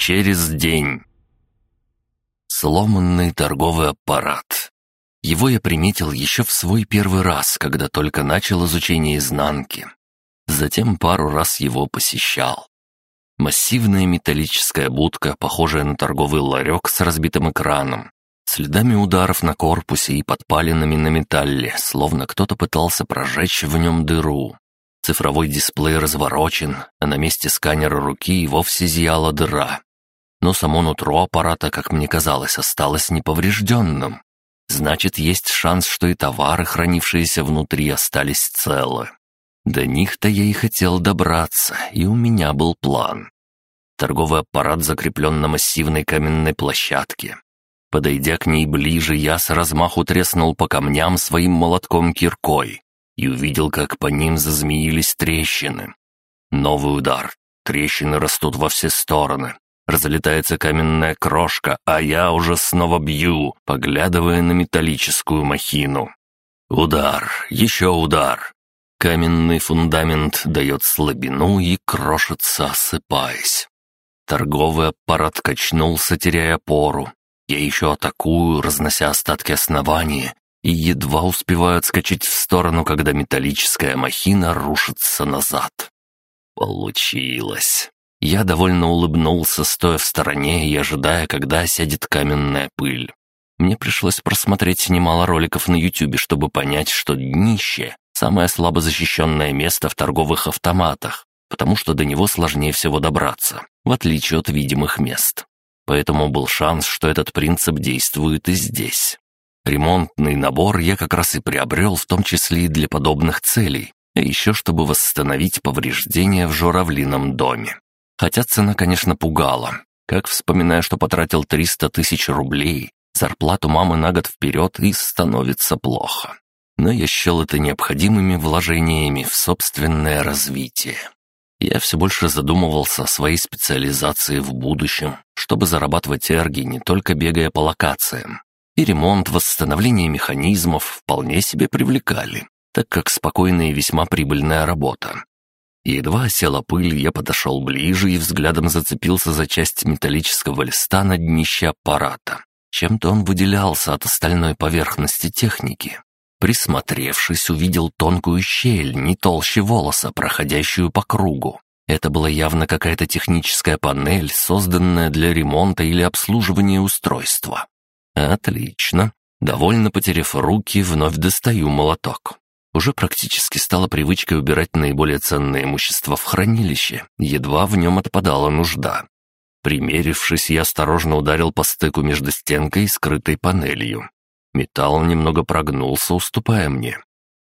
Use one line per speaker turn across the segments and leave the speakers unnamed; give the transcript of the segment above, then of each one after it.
через день. Сломанный торговый аппарат. Его я приметил еще в свой первый раз, когда только начал изучение изнанки. Затем пару раз его посещал. Массивная металлическая будка, похожая на торговый ларек с разбитым экраном, следами ударов на корпусе и подпалинами на металле, словно кто-то пытался прожечь в нем дыру. Цифровой дисплей разворочен, а на месте сканера руки и вовсе зияла дыра. Но само нутро аппарата, как мне казалось, осталось неповрежденным. Значит, есть шанс, что и товары, хранившиеся внутри, остались целы. До них-то я и хотел добраться, и у меня был план. Торговый аппарат закреплен на массивной каменной площадке. Подойдя к ней ближе, я с размаху треснул по камням своим молотком-киркой и увидел, как по ним зазмеились трещины. Новый удар. Трещины растут во все стороны. Разлетается каменная крошка, а я уже снова бью, поглядывая на металлическую махину. Удар, еще удар. Каменный фундамент дает слабину и крошится, осыпаясь. Торговый аппарат качнулся, теряя опору. Я еще атакую, разнося остатки основания, и едва успеваю отскочить в сторону, когда металлическая махина рушится назад. Получилось. Я довольно улыбнулся, стоя в стороне и ожидая, когда сядет каменная пыль. Мне пришлось просмотреть немало роликов на YouTube, чтобы понять, что днище — самое слабо защищенное место в торговых автоматах, потому что до него сложнее всего добраться, в отличие от видимых мест. Поэтому был шанс, что этот принцип действует и здесь. Ремонтный набор я как раз и приобрел, в том числе и для подобных целей, а еще чтобы восстановить повреждения в журавлином доме. Хотя цена, конечно, пугала. Как вспоминая, что потратил 300 тысяч рублей, зарплату мамы на год вперед и становится плохо. Но я счел это необходимыми вложениями в собственное развитие. Я все больше задумывался о своей специализации в будущем, чтобы зарабатывать эрги, не только бегая по локациям. И ремонт, восстановление механизмов вполне себе привлекали, так как спокойная и весьма прибыльная работа. Едва села пыль, я подошел ближе и взглядом зацепился за часть металлического листа на днище аппарата. Чем-то он выделялся от остальной поверхности техники. Присмотревшись, увидел тонкую щель, не толще волоса, проходящую по кругу. Это была явно какая-то техническая панель, созданная для ремонта или обслуживания устройства. Отлично. Довольно потеряв руки, вновь достаю молоток. Уже практически стала привычкой убирать наиболее ценное имущество в хранилище, едва в нем отпадала нужда. Примерившись, я осторожно ударил по стыку между стенкой и скрытой панелью. Металл немного прогнулся, уступая мне.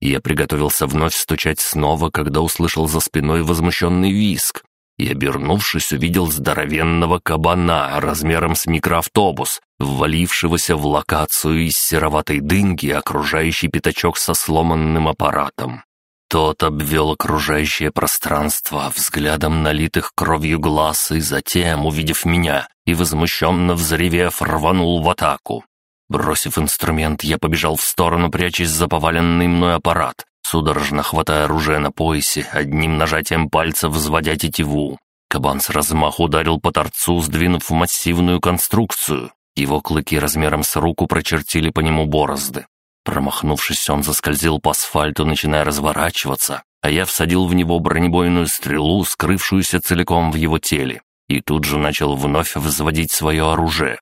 Я приготовился вновь стучать снова, когда услышал за спиной возмущенный виск, и, обернувшись, увидел здоровенного кабана размером с микроавтобус, ввалившегося в локацию из сероватой дынки, окружающий пятачок со сломанным аппаратом. Тот обвел окружающее пространство взглядом налитых кровью глаз и затем, увидев меня и возмущенно взревев, рванул в атаку. Бросив инструмент, я побежал в сторону, прячась за поваленный мной аппарат, судорожно хватая оружие на поясе, одним нажатием пальца взводя тетиву. Кабан с размаху ударил по торцу, сдвинув массивную конструкцию. Его клыки размером с руку прочертили по нему борозды. Промахнувшись, он заскользил по асфальту, начиная разворачиваться, а я всадил в него бронебойную стрелу, скрывшуюся целиком в его теле, и тут же начал вновь взводить свое оружие.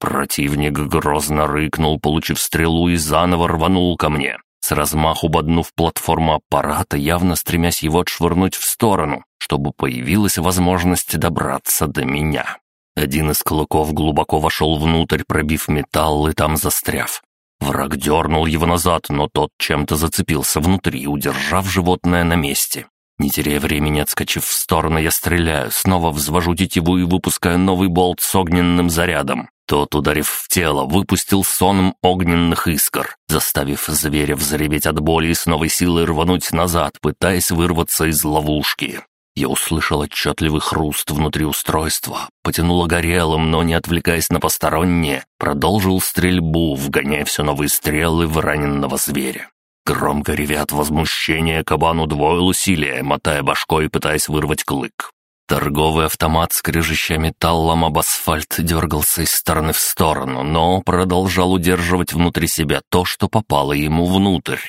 Противник грозно рыкнул, получив стрелу, и заново рванул ко мне, с размаху боднув платформу аппарата, явно стремясь его отшвырнуть в сторону, чтобы появилась возможность добраться до меня. Один из клыков глубоко вошел внутрь, пробив металл и там застряв. Враг дернул его назад, но тот чем-то зацепился внутри, удержав животное на месте. Не теряя времени, отскочив в сторону, я стреляю, снова взвожу тетиву и выпускаю новый болт с огненным зарядом. Тот, ударив в тело, выпустил соном огненных искр, заставив зверя взреветь от боли и с новой силой рвануть назад, пытаясь вырваться из ловушки. Я услышал отчетливый хруст внутри устройства, потянуло горелым, но не отвлекаясь на постороннее, продолжил стрельбу, вгоняя все новые стрелы в раненного зверя. Громко ревя от возмущения, кабан удвоил усилия, мотая башкой, пытаясь вырвать клык. Торговый автомат, скрежеща металлом об асфальт, дергался из стороны в сторону, но продолжал удерживать внутри себя то, что попало ему внутрь.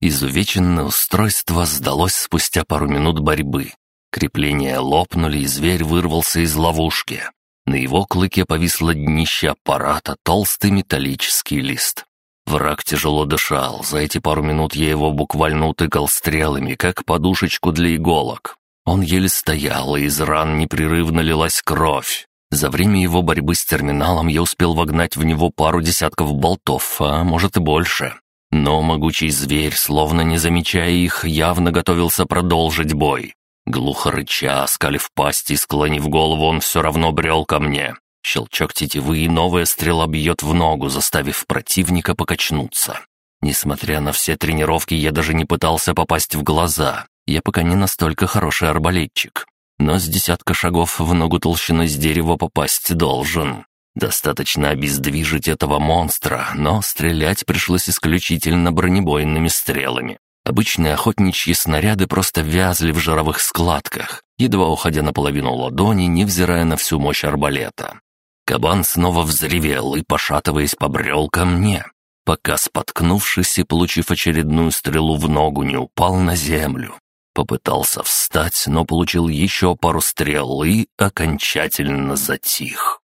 Изувеченное устройство сдалось спустя пару минут борьбы. Крепления лопнули, и зверь вырвался из ловушки. На его клыке повисло днище аппарата, толстый металлический лист. Враг тяжело дышал, за эти пару минут я его буквально утыкал стрелами, как подушечку для иголок. Он еле стоял, и из ран непрерывно лилась кровь. За время его борьбы с терминалом я успел вогнать в него пару десятков болтов, а может и больше. Но могучий зверь, словно не замечая их, явно готовился продолжить бой. Глухо рыча, скалив пасть и склонив голову, он все равно брел ко мне. Щелчок тетивы и новая стрела бьет в ногу, заставив противника покачнуться. Несмотря на все тренировки, я даже не пытался попасть в глаза. Я пока не настолько хороший арбалетчик. Но с десятка шагов в ногу толщиной с дерева попасть должен. Достаточно обездвижить этого монстра, но стрелять пришлось исключительно бронебойными стрелами. Обычные охотничьи снаряды просто вязли в жировых складках, едва уходя наполовину ладони, невзирая на всю мощь арбалета. Кабан снова взревел и, пошатываясь, побрел ко мне, пока, споткнувшись и получив очередную стрелу в ногу, не упал на землю. Попытался встать, но получил еще пару стрел и окончательно затих.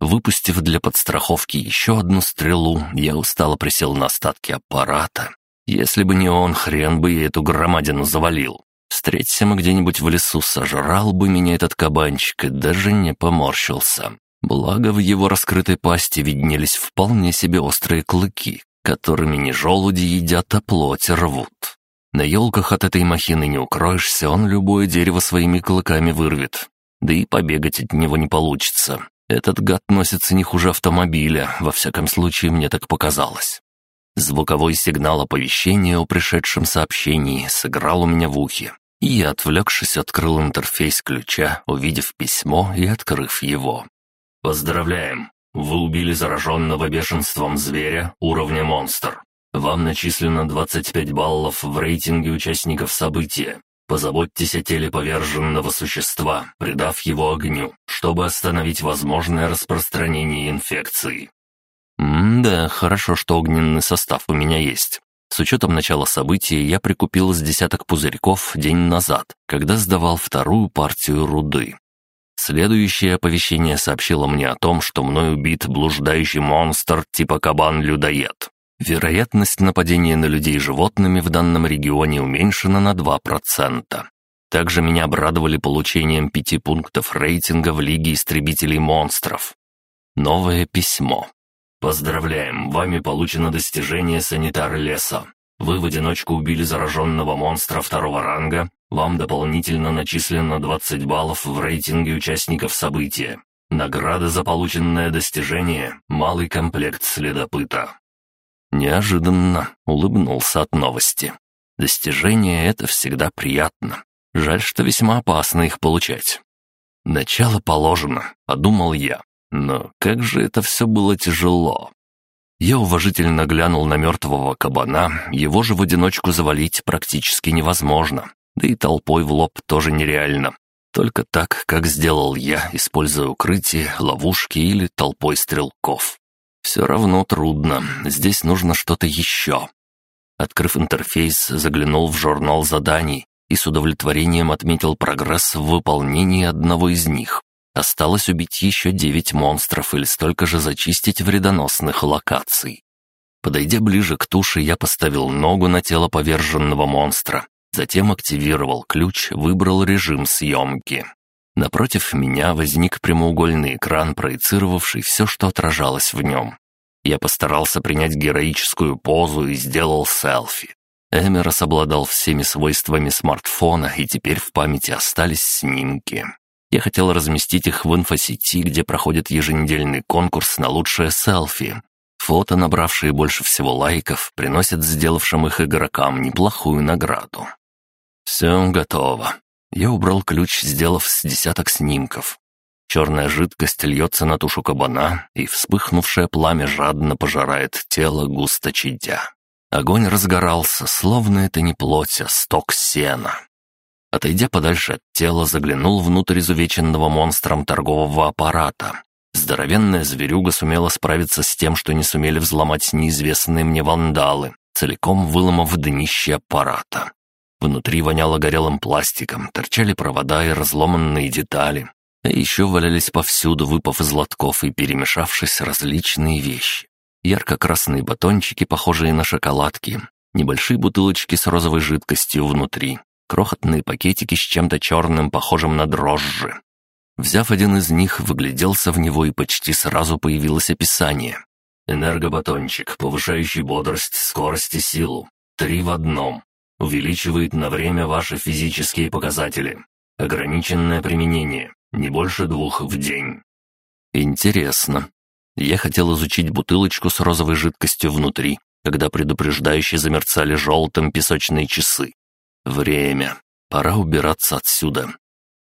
Выпустив для подстраховки еще одну стрелу, я устало присел на остатки аппарата если бы не он, хрен бы я эту громадину завалил. Встреться мы где-нибудь в лесу, сожрал бы меня этот кабанчик и даже не поморщился. Благо в его раскрытой пасти виднелись вполне себе острые клыки, которыми не желуди едят, а плоть рвут. На елках от этой махины не укроешься, он любое дерево своими клыками вырвет. Да и побегать от него не получится. Этот гад носится не хуже автомобиля, во всяком случае мне так показалось. Звуковой сигнал оповещения о пришедшем сообщении сыграл у меня в ухе, и я, отвлекшись, открыл интерфейс ключа, увидев письмо и открыв его. «Поздравляем! Вы убили зараженного бешенством зверя уровня монстр. Вам начислено 25 баллов в рейтинге участников события. Позаботьтесь о теле поверженного существа, придав его огню, чтобы остановить возможное распространение инфекции. М-да, хорошо, что огненный состав у меня есть. С учетом начала событий я прикупил с десяток пузырьков день назад, когда сдавал вторую партию руды. Следующее оповещение сообщило мне о том, что мной убит блуждающий монстр типа кабан-людоед. Вероятность нападения на людей животными в данном регионе уменьшена на 2%. Также меня обрадовали получением пяти пунктов рейтинга в Лиге истребителей монстров. Новое письмо. «Поздравляем, вами получено достижение санитар леса. Вы в одиночку убили зараженного монстра второго ранга. Вам дополнительно начислено 20 баллов в рейтинге участников события. Награда за полученное достижение – малый комплект следопыта». Неожиданно улыбнулся от новости. Достижения — это всегда приятно. Жаль, что весьма опасно их получать. «Начало положено», — подумал я. Но как же это все было тяжело. Я уважительно глянул на мертвого кабана, его же в одиночку завалить практически невозможно, да и толпой в лоб тоже нереально. Только так, как сделал я, используя укрытие, ловушки или толпой стрелков. Все равно трудно, здесь нужно что-то еще. Открыв интерфейс, заглянул в журнал заданий и с удовлетворением отметил прогресс в выполнении одного из них. Осталось убить еще девять монстров или столько же зачистить вредоносных локаций. Подойдя ближе к туше, я поставил ногу на тело поверженного монстра. Затем активировал ключ, выбрал режим съемки. Напротив меня возник прямоугольный экран, проецировавший все, что отражалось в нем. Я постарался принять героическую позу и сделал селфи. Эмерос обладал всеми свойствами смартфона, и теперь в памяти остались снимки. Я хотел разместить их в инфосети, где проходит еженедельный конкурс на лучшее селфи. Фото, набравшие больше всего лайков, приносят сделавшим их игрокам неплохую награду. Все готово. Я убрал ключ, сделав с десяток снимков. Черная жидкость льется на тушу кабана, и вспыхнувшее пламя жадно пожирает тело, густо чадя. Огонь разгорался, словно это не плоть, а сток сена. Отойдя подальше от тела, заглянул внутрь изувеченного монстром торгового аппарата. Здоровенная зверюга сумела справиться с тем, что не сумели взломать неизвестные мне вандалы, целиком выломав днище аппарата. Внутри воняло горелым пластиком, торчали провода и разломанные детали. А еще валялись повсюду, выпав из лотков и перемешавшись различные вещи. Ярко-красные батончики, похожие на шоколадки, небольшие бутылочки с розовой жидкостью внутри, крохотные пакетики с чем-то черным, похожим на дрожжи. Взяв один из них, выгляделся в него и почти сразу появилось описание. «Энергобатончик, повышающий бодрость, скорость и силу. Три в одном. Увеличивает на время ваши физические показатели. Ограниченное применение. Не больше двух в день». «Интересно. Я хотел изучить бутылочку с розовой жидкостью внутри, когда предупреждающие замерцали желтым песочные часы. Время. Пора убираться отсюда.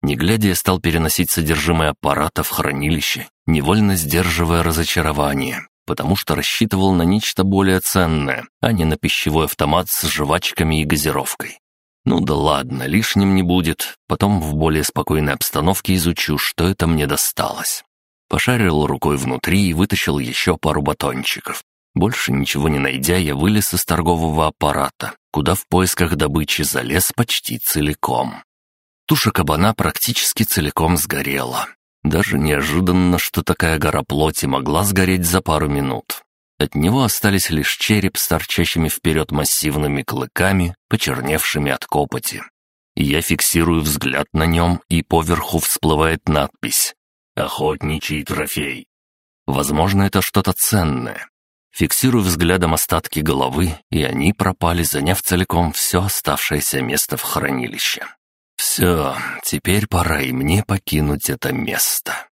Не глядя, я стал переносить содержимое аппарата в хранилище, невольно сдерживая разочарование, потому что рассчитывал на нечто более ценное, а не на пищевой автомат с жвачками и газировкой. Ну да ладно, лишним не будет, потом в более спокойной обстановке изучу, что это мне досталось. Пошарил рукой внутри и вытащил еще пару батончиков. Больше ничего не найдя, я вылез из торгового аппарата, куда в поисках добычи залез почти целиком. Туша кабана практически целиком сгорела. Даже неожиданно, что такая гора плоти могла сгореть за пару минут. От него остались лишь череп с торчащими вперед массивными клыками, почерневшими от копоти. Я фиксирую взгляд на нем, и поверху всплывает надпись Охотничий трофей. Возможно, это что-то ценное. Фиксирую взглядом остатки головы, и они пропали, заняв целиком все оставшееся место в хранилище. Все, теперь пора и мне покинуть это место.